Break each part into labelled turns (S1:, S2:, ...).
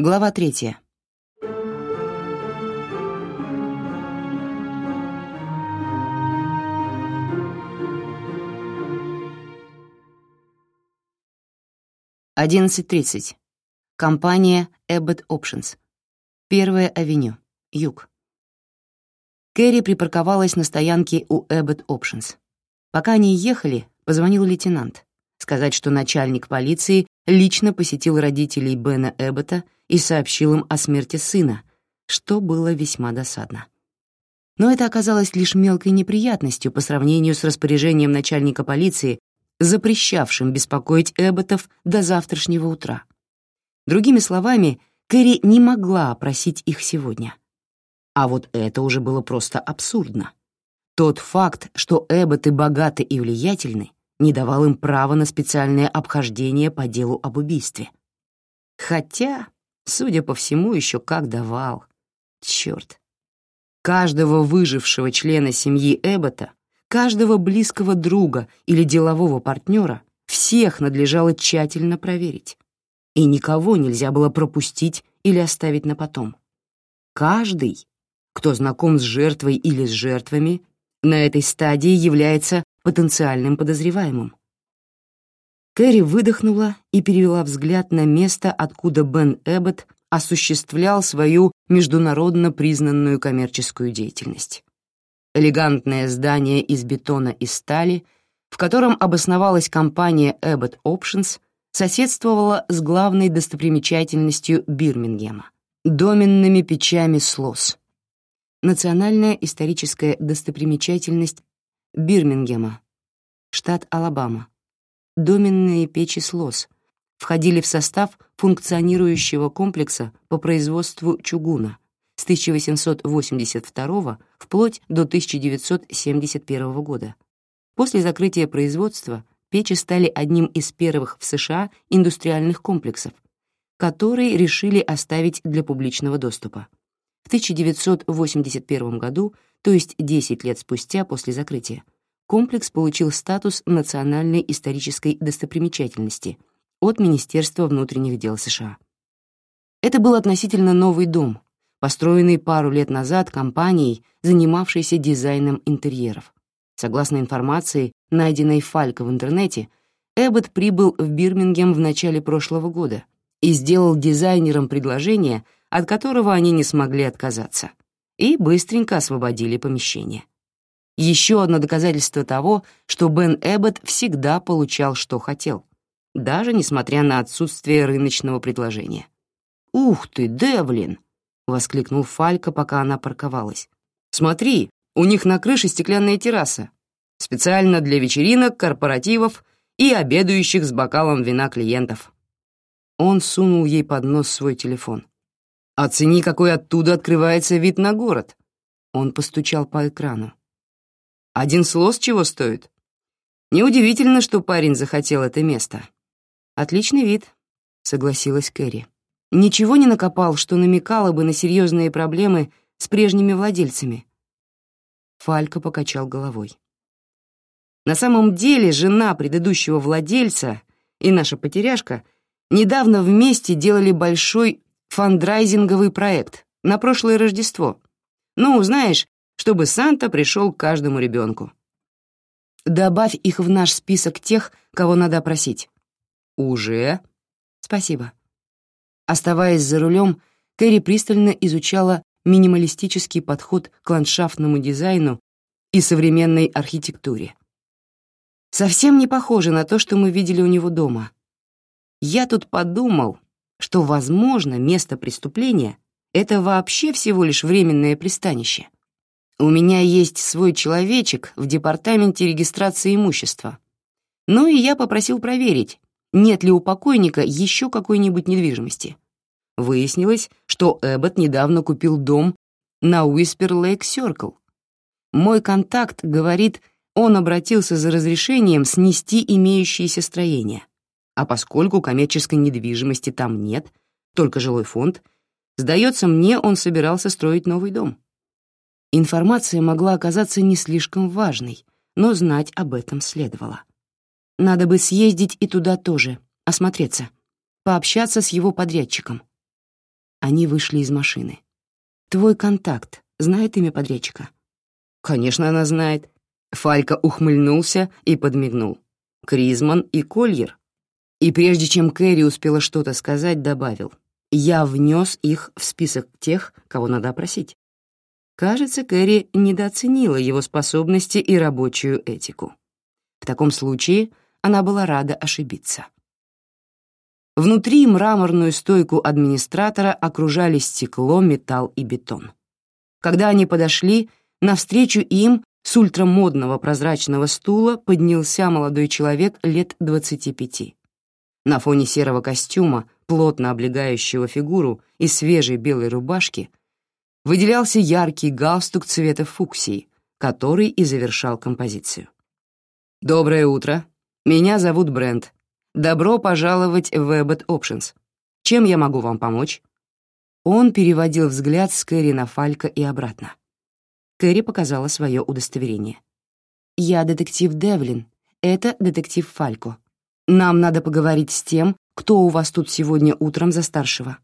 S1: Глава третья. Одиннадцать тридцать. Компания Abbott Options. Первая авеню. Юг. Кэрри припарковалась на стоянке у Abbott Options. Пока они ехали, позвонил лейтенант. Сказать, что начальник полиции лично посетил родителей Бена Эббота и сообщил им о смерти сына, что было весьма досадно. Но это оказалось лишь мелкой неприятностью по сравнению с распоряжением начальника полиции, запрещавшим беспокоить Эбботов до завтрашнего утра. Другими словами, Кэрри не могла опросить их сегодня. А вот это уже было просто абсурдно. Тот факт, что Эбботы богаты и влиятельны, не давал им права на специальное обхождение по делу об убийстве. Хотя, судя по всему, еще как давал. Черт. Каждого выжившего члена семьи Эббота, каждого близкого друга или делового партнера всех надлежало тщательно проверить. И никого нельзя было пропустить или оставить на потом. Каждый, кто знаком с жертвой или с жертвами, на этой стадии является потенциальным подозреваемым. Кэрри выдохнула и перевела взгляд на место, откуда Бен Эббот осуществлял свою международно признанную коммерческую деятельность. Элегантное здание из бетона и стали, в котором обосновалась компания Abbott Options, соседствовало с главной достопримечательностью Бирмингема — доменными печами Слос. Национальная историческая достопримечательность Бирмингема, штат Алабама. Доменные печи СЛОС входили в состав функционирующего комплекса по производству чугуна с 1882 вплоть до 1971 года. После закрытия производства печи стали одним из первых в США индустриальных комплексов, которые решили оставить для публичного доступа. В 1981 году то есть 10 лет спустя после закрытия, комплекс получил статус национальной исторической достопримечательности от Министерства внутренних дел США. Это был относительно новый дом, построенный пару лет назад компанией, занимавшейся дизайном интерьеров. Согласно информации, найденной Фалько в интернете, Эббот прибыл в Бирмингем в начале прошлого года и сделал дизайнерам предложение, от которого они не смогли отказаться и быстренько освободили помещение. Еще одно доказательство того, что Бен Эббот всегда получал, что хотел, даже несмотря на отсутствие рыночного предложения. «Ух ты, Девлин!» — воскликнул Фалька, пока она парковалась. «Смотри, у них на крыше стеклянная терраса. Специально для вечеринок, корпоративов и обедающих с бокалом вина клиентов». Он сунул ей под нос свой телефон. Оцени, какой оттуда открывается вид на город. Он постучал по экрану. Один слос чего стоит? Неудивительно, что парень захотел это место. Отличный вид, согласилась Кэрри. Ничего не накопал, что намекало бы на серьезные проблемы с прежними владельцами. Фалька покачал головой. На самом деле жена предыдущего владельца и наша потеряшка недавно вместе делали большой фандрайзинговый проект на прошлое Рождество. Ну, знаешь, чтобы Санта пришел к каждому ребенку. Добавь их в наш список тех, кого надо опросить. Уже? Спасибо. Оставаясь за рулем, Кэрри пристально изучала минималистический подход к ландшафтному дизайну и современной архитектуре. Совсем не похоже на то, что мы видели у него дома. Я тут подумал, что, возможно, место преступления — это вообще всего лишь временное пристанище. У меня есть свой человечек в департаменте регистрации имущества. Ну и я попросил проверить, нет ли у покойника еще какой-нибудь недвижимости. Выяснилось, что Эббот недавно купил дом на Уиспер Лейк Сёркл. Мой контакт говорит, он обратился за разрешением снести имеющиеся строения. А поскольку коммерческой недвижимости там нет, только жилой фонд, сдается мне, он собирался строить новый дом. Информация могла оказаться не слишком важной, но знать об этом следовало. Надо бы съездить и туда тоже, осмотреться, пообщаться с его подрядчиком. Они вышли из машины. «Твой контакт знает имя подрядчика?» «Конечно, она знает». Фалька ухмыльнулся и подмигнул. «Кризман и Кольер». И прежде чем Кэрри успела что-то сказать, добавил. «Я внес их в список тех, кого надо опросить». Кажется, Кэрри недооценила его способности и рабочую этику. В таком случае она была рада ошибиться. Внутри мраморную стойку администратора окружали стекло, металл и бетон. Когда они подошли, навстречу им с ультрамодного прозрачного стула поднялся молодой человек лет 25. На фоне серого костюма, плотно облегающего фигуру и свежей белой рубашки, выделялся яркий галстук цвета фуксии, который и завершал композицию. «Доброе утро. Меня зовут Брент. «Добро пожаловать в Эббот Options. Чем я могу вам помочь?» Он переводил взгляд с Кэрри на Фалька и обратно. Кэрри показала свое удостоверение. «Я детектив Девлин. Это детектив Фалько. Нам надо поговорить с тем, кто у вас тут сегодня утром за старшего».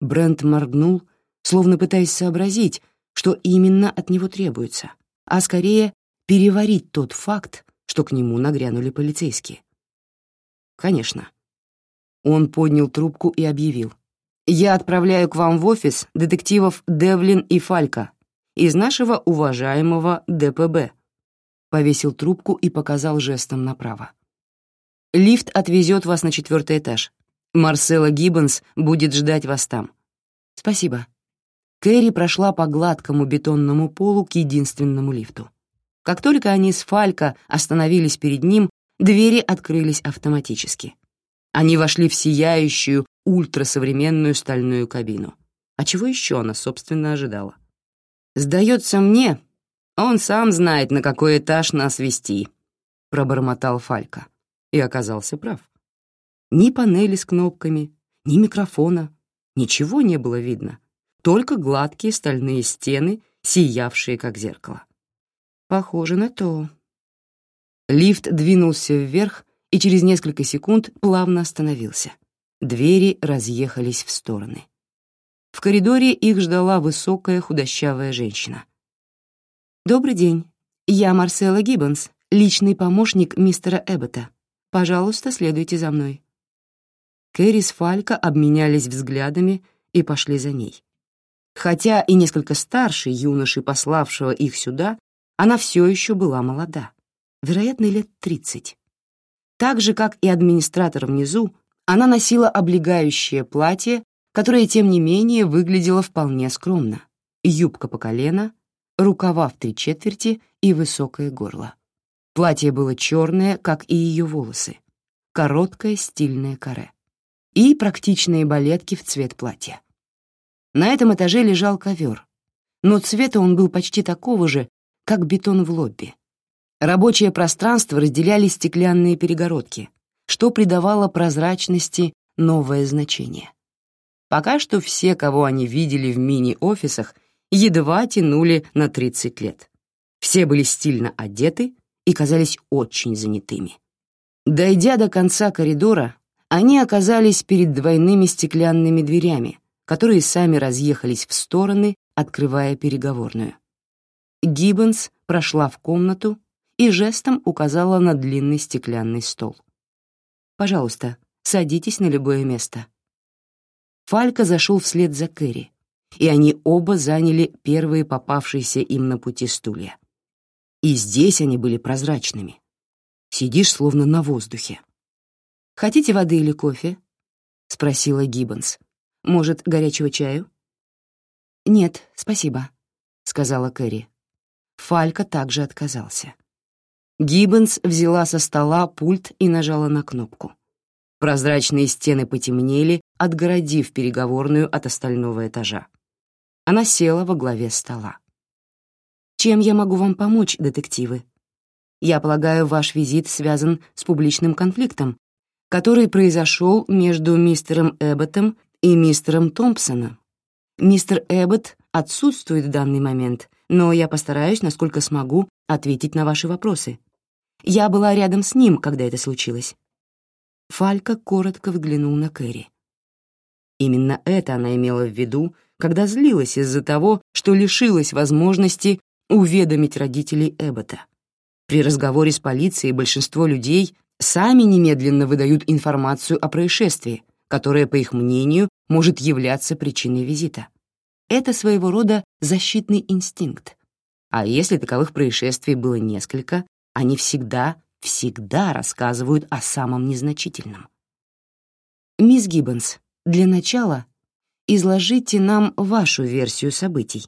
S1: Брент моргнул, словно пытаясь сообразить, что именно от него требуется, а скорее переварить тот факт, что к нему нагрянули полицейские. «Конечно». Он поднял трубку и объявил. «Я отправляю к вам в офис детективов Девлин и Фалька из нашего уважаемого ДПБ». Повесил трубку и показал жестом направо. «Лифт отвезет вас на четвертый этаж. Марсела Гиббонс будет ждать вас там». «Спасибо». Кэрри прошла по гладкому бетонному полу к единственному лифту. Как только они с Фалька остановились перед ним, Двери открылись автоматически. Они вошли в сияющую, ультрасовременную стальную кабину. А чего еще она, собственно, ожидала? «Сдается мне, он сам знает, на какой этаж нас вести», — пробормотал Фалька. И оказался прав. Ни панели с кнопками, ни микрофона, ничего не было видно, только гладкие стальные стены, сиявшие как зеркало. «Похоже на то», Лифт двинулся вверх и через несколько секунд плавно остановился. Двери разъехались в стороны. В коридоре их ждала высокая худощавая женщина. «Добрый день. Я Марсела Гиббонс, личный помощник мистера Эббота. Пожалуйста, следуйте за мной». Кэрри с Фалька обменялись взглядами и пошли за ней. Хотя и несколько старше юноши, пославшего их сюда, она все еще была молода вероятно, лет 30. Так же, как и администратор внизу, она носила облегающее платье, которое, тем не менее, выглядело вполне скромно. Юбка по колено, рукава в три четверти и высокое горло. Платье было черное, как и ее волосы, короткое стильное каре и практичные балетки в цвет платья. На этом этаже лежал ковер, но цвета он был почти такого же, как бетон в лобби, Рабочее пространство разделяли стеклянные перегородки, что придавало прозрачности новое значение. Пока что все, кого они видели в мини-офисах, едва тянули на 30 лет. Все были стильно одеты и казались очень занятыми. Дойдя до конца коридора, они оказались перед двойными стеклянными дверями, которые сами разъехались в стороны, открывая переговорную. Гиббонс прошла в комнату и жестом указала на длинный стеклянный стол. «Пожалуйста, садитесь на любое место». Фалька зашел вслед за Кэрри, и они оба заняли первые попавшиеся им на пути стулья. И здесь они были прозрачными. Сидишь словно на воздухе. «Хотите воды или кофе?» — спросила Гиббонс. «Может, горячего чаю?» «Нет, спасибо», — сказала Кэрри. Фалька также отказался. Гиббонс взяла со стола пульт и нажала на кнопку. Прозрачные стены потемнели, отгородив переговорную от остального этажа. Она села во главе стола. «Чем я могу вам помочь, детективы? Я полагаю, ваш визит связан с публичным конфликтом, который произошел между мистером Эбботом и мистером Томпсоном. Мистер Эббот отсутствует в данный момент, но я постараюсь, насколько смогу, ответить на ваши вопросы. Я была рядом с ним, когда это случилось». Фалька коротко взглянул на Кэрри. Именно это она имела в виду, когда злилась из-за того, что лишилась возможности уведомить родителей Эббота. При разговоре с полицией большинство людей сами немедленно выдают информацию о происшествии, которое, по их мнению, может являться причиной визита. Это своего рода защитный инстинкт. А если таковых происшествий было несколько, они всегда, всегда рассказывают о самом незначительном. «Мисс Гиббонс, для начала изложите нам вашу версию событий»,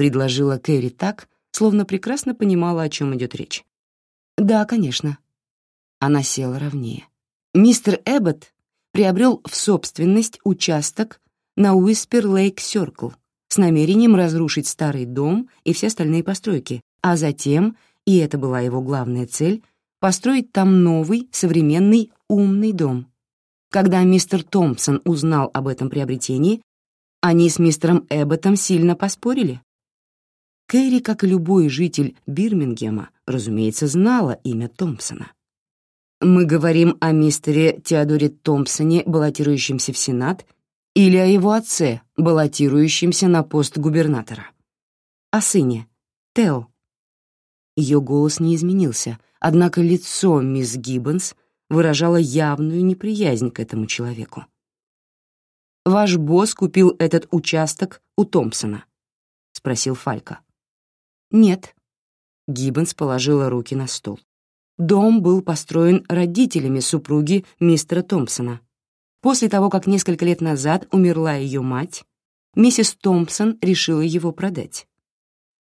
S1: предложила Кэрри так, словно прекрасно понимала, о чем идет речь. «Да, конечно». Она села ровнее. Мистер Эббот приобрел в собственность участок на Уиспер Лейк Сёркл с намерением разрушить старый дом и все остальные постройки, а затем, и это была его главная цель, построить там новый, современный, умный дом. Когда мистер Томпсон узнал об этом приобретении, они с мистером Эбботом сильно поспорили. Кэрри, как и любой житель Бирмингема, разумеется, знала имя Томпсона. Мы говорим о мистере Теодоре Томпсоне, баллотирующемся в Сенат, или о его отце, баллотирующемся на пост губернатора. О сыне, Тео. Ее голос не изменился, однако лицо мисс Гиббонс выражало явную неприязнь к этому человеку. «Ваш босс купил этот участок у Томпсона?» — спросил Фалька. «Нет». Гиббонс положила руки на стол. Дом был построен родителями супруги мистера Томпсона. После того, как несколько лет назад умерла ее мать, миссис Томпсон решила его продать.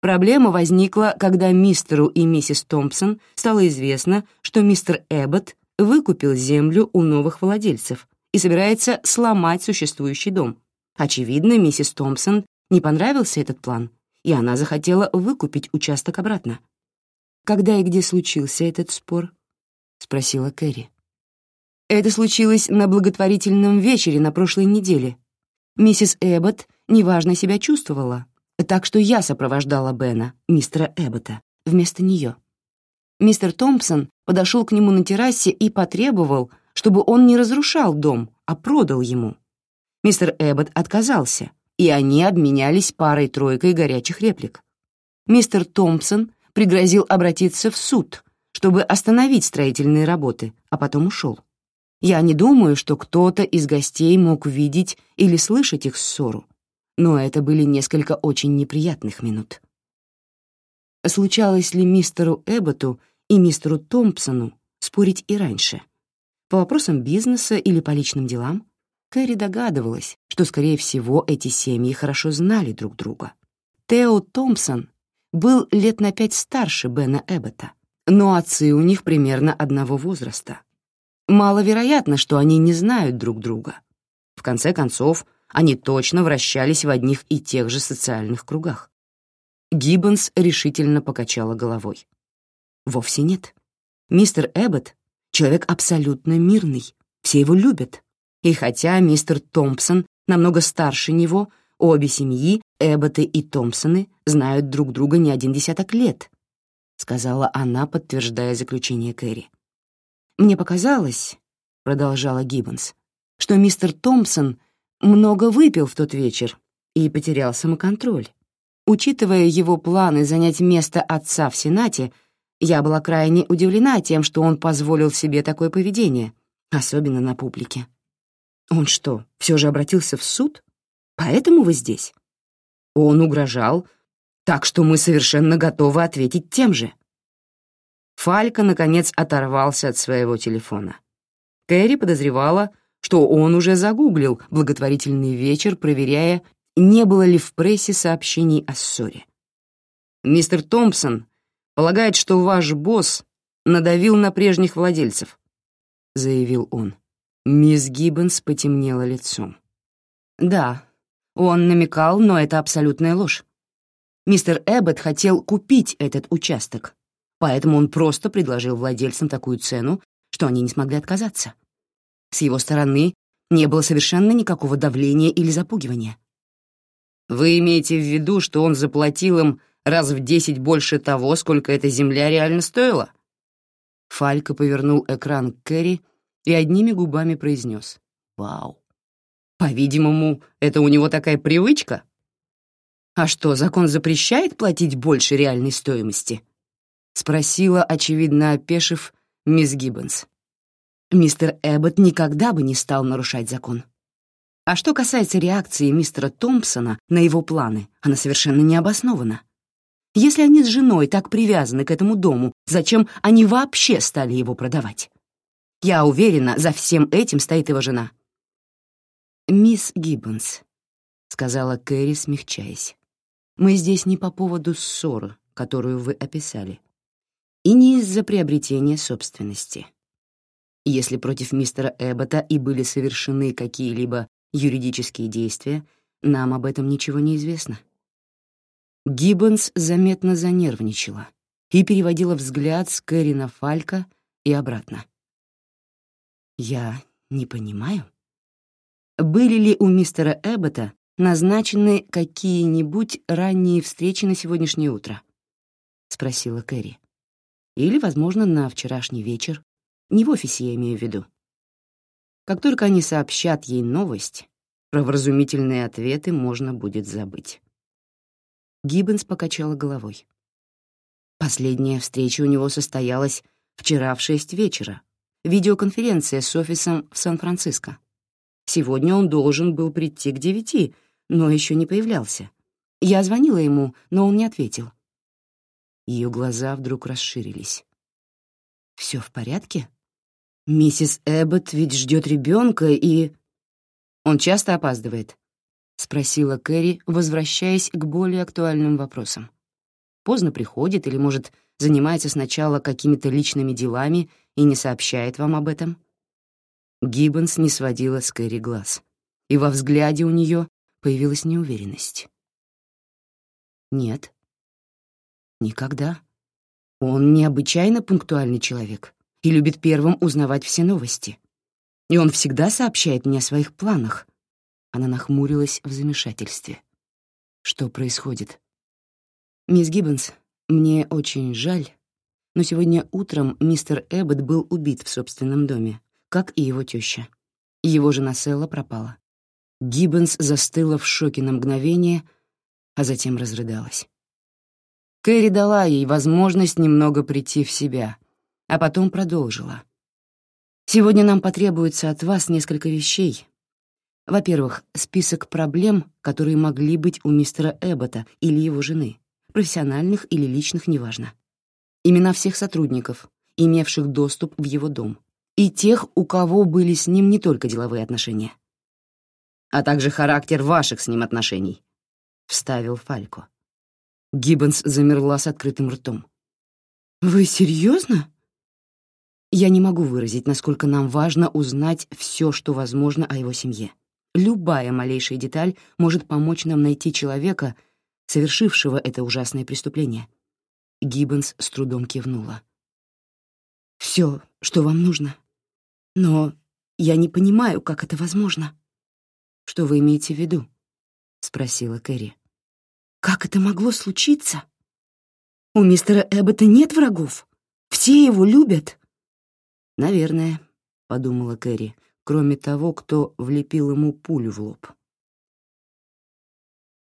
S1: Проблема возникла, когда мистеру и миссис Томпсон стало известно, что мистер Эббот выкупил землю у новых владельцев и собирается сломать существующий дом. Очевидно, миссис Томпсон не понравился этот план, и она захотела выкупить участок обратно. «Когда и где случился этот спор?» — спросила Кэрри. «Это случилось на благотворительном вечере на прошлой неделе. Миссис Эббот неважно себя чувствовала, так что я сопровождала Бена, мистера Эббота, вместо нее. Мистер Томпсон подошел к нему на террасе и потребовал, чтобы он не разрушал дом, а продал ему. Мистер Эббот отказался, и они обменялись парой-тройкой горячих реплик. Мистер Томпсон пригрозил обратиться в суд, чтобы остановить строительные работы, а потом ушел. Я не думаю, что кто-то из гостей мог видеть или слышать их ссору, но это были несколько очень неприятных минут. Случалось ли мистеру Эбботу и мистеру Томпсону спорить и раньше? По вопросам бизнеса или по личным делам? Кэрри догадывалась, что, скорее всего, эти семьи хорошо знали друг друга. Тео Томпсон был лет на пять старше Бена Эббота, но отцы у них примерно одного возраста. Маловероятно, что они не знают друг друга. В конце концов, они точно вращались в одних и тех же социальных кругах. Гиббонс решительно покачала головой. Вовсе нет. Мистер Эббот — человек абсолютно мирный, все его любят. И хотя мистер Томпсон намного старше него, обе семьи, Эбботы и Томпсоны, знают друг друга не один десяток лет, — сказала она, подтверждая заключение Кэрри. «Мне показалось, — продолжала Гиббонс, — что мистер Томпсон много выпил в тот вечер и потерял самоконтроль. Учитывая его планы занять место отца в Сенате, я была крайне удивлена тем, что он позволил себе такое поведение, особенно на публике. Он что, все же обратился в суд? Поэтому вы здесь? Он угрожал, так что мы совершенно готовы ответить тем же. Фалька, наконец, оторвался от своего телефона. Кэрри подозревала, что он уже загуглил благотворительный вечер, проверяя, не было ли в прессе сообщений о ссоре. «Мистер Томпсон полагает, что ваш босс надавил на прежних владельцев», — заявил он. Мисс Гиббонс потемнела лицом. «Да, он намекал, но это абсолютная ложь. Мистер Эббот хотел купить этот участок, поэтому он просто предложил владельцам такую цену, что они не смогли отказаться. С его стороны не было совершенно никакого давления или запугивания. Вы имеете в виду, что он заплатил им раз в десять больше того, сколько эта земля реально стоила? Фалька повернул экран к Кэрри и одними губами произнес «Вау». По-видимому, это у него такая привычка. А что, закон запрещает платить больше реальной стоимости? Спросила, очевидно опешив, мисс Гиббонс. Мистер Эббот никогда бы не стал нарушать закон. А что касается реакции мистера Томпсона на его планы, она совершенно не обоснована. Если они с женой так привязаны к этому дому, зачем они вообще стали его продавать? Я уверена, за всем этим стоит его жена. «Мисс Гиббонс», — сказала Кэрри, смягчаясь, — «мы здесь не по поводу ссоры, которую вы описали, и не из-за приобретения собственности. Если против мистера Эббота и были совершены какие-либо юридические действия, нам об этом ничего не известно». Гиббонс заметно занервничала и переводила взгляд с Кэрри на Фалька и обратно. «Я не понимаю», были ли у мистера Эббота назначены какие-нибудь ранние встречи на сегодняшнее утро? Спросила Кэрри. Или, возможно, на вчерашний вечер. Не в офисе я имею в виду. Как только они сообщат ей новость, про вразумительные ответы можно будет забыть. Гиббенс покачала головой. Последняя встреча у него состоялась вчера в шесть вечера. Видеоконференция с офисом в Сан-Франциско. Сегодня он должен был прийти к девяти, но еще не появлялся. Я звонила ему, но он не ответил. Ее глаза вдруг расширились. «Все в порядке? Миссис Эббот ведь ждет ребенка и...» «Он часто опаздывает?» — спросила Кэрри, возвращаясь к более актуальным вопросам. «Поздно приходит или, может, занимается сначала какими-то личными делами и не сообщает вам об этом?» Гиббонс не сводила с Кэрри глаз, и во взгляде у нее появилась неуверенность. «Нет. Никогда. Он необычайно пунктуальный человек и любит первым узнавать все новости. И он всегда сообщает мне о своих планах». Она нахмурилась в замешательстве. «Что происходит?» «Мисс Гиббонс, мне очень жаль, но сегодня утром мистер Эббот был убит в собственном доме, как и его теща. Его жена Селла пропала. Гиббенс застыла в шоке на мгновение, а затем разрыдалась. Кэрри дала ей возможность немного прийти в себя, а потом продолжила. «Сегодня нам потребуется от вас несколько вещей. Во-первых, список проблем, которые могли быть у мистера Эббота или его жены, профессиональных или личных, неважно. Имена всех сотрудников, имевших доступ в его дом, и тех, у кого были с ним не только деловые отношения, а также характер ваших с ним отношений», — вставил Фалько. Гиббонс замерла с открытым ртом. «Вы серьезно? Я не могу выразить, насколько нам важно узнать все, что возможно о его семье. Любая малейшая деталь может помочь нам найти человека, совершившего это ужасное преступление». Гиббонс с трудом кивнула. «Все, что вам нужно», но я не понимаю, как это возможно. Что вы имеете в виду? спросила Кэрри. Как это могло случиться? У мистера Эббота нет врагов. Все его любят. Наверное, подумала Кэрри, кроме того, кто влепил ему пулю в лоб.